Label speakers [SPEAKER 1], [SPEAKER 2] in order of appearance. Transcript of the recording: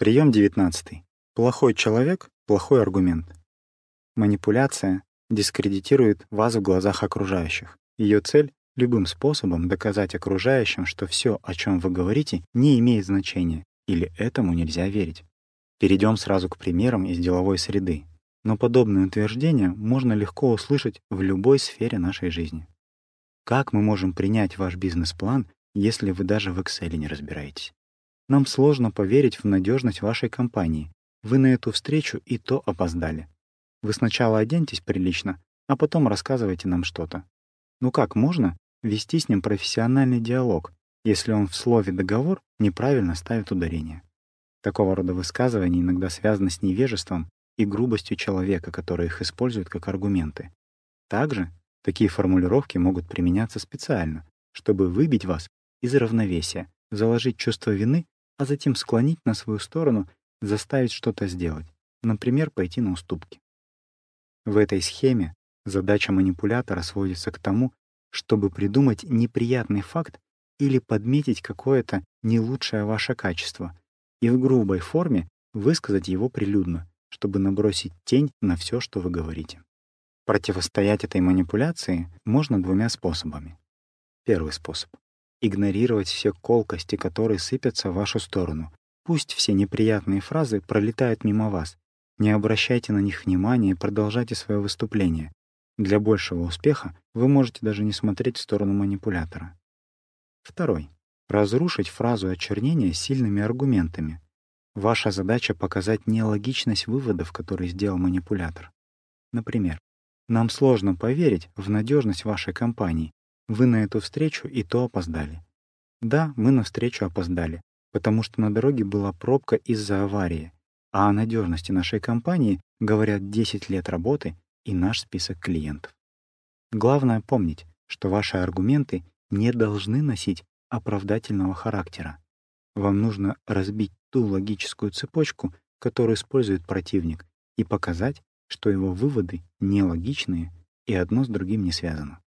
[SPEAKER 1] Прием 19. Плохой человек — плохой аргумент. Манипуляция дискредитирует вас в глазах окружающих. Ее цель — любым способом доказать окружающим, что все, о чем вы говорите, не имеет значения, или этому нельзя верить. Перейдем сразу к примерам из деловой среды. Но подобные утверждения можно легко услышать в любой сфере нашей жизни. Как мы можем принять ваш бизнес-план, если вы даже в Excel не разбираетесь? Нам сложно поверить в надежность вашей компании. Вы на эту встречу и то опоздали. Вы сначала оденьтесь прилично, а потом рассказывайте нам что-то. Ну как можно вести с ним профессиональный диалог, если он в слове «договор» неправильно ставит ударение? Такого рода высказывания иногда связаны с невежеством и грубостью человека, который их использует как аргументы. Также такие формулировки могут применяться специально, чтобы выбить вас из равновесия, заложить чувство вины а затем склонить на свою сторону, заставить что-то сделать, например, пойти на уступки. В этой схеме задача манипулятора сводится к тому, чтобы придумать неприятный факт или подметить какое-то не лучшее ваше качество и в грубой форме высказать его прилюдно, чтобы набросить тень на все, что вы говорите. Противостоять этой манипуляции можно двумя способами. Первый способ игнорировать все колкости, которые сыпятся в вашу сторону. Пусть все неприятные фразы пролетают мимо вас. Не обращайте на них внимания и продолжайте свое выступление. Для большего успеха вы можете даже не смотреть в сторону манипулятора. Второй. Разрушить фразу очернения сильными аргументами. Ваша задача — показать нелогичность выводов, которые сделал манипулятор. Например, «Нам сложно поверить в надежность вашей компании, вы на эту встречу и то опоздали. Да, мы на встречу опоздали, потому что на дороге была пробка из-за аварии, а о надежности нашей компании говорят 10 лет работы и наш список клиентов. Главное помнить, что ваши аргументы не должны носить оправдательного характера. Вам нужно разбить ту логическую цепочку, которую использует противник, и показать, что его выводы нелогичные и одно с другим не связано.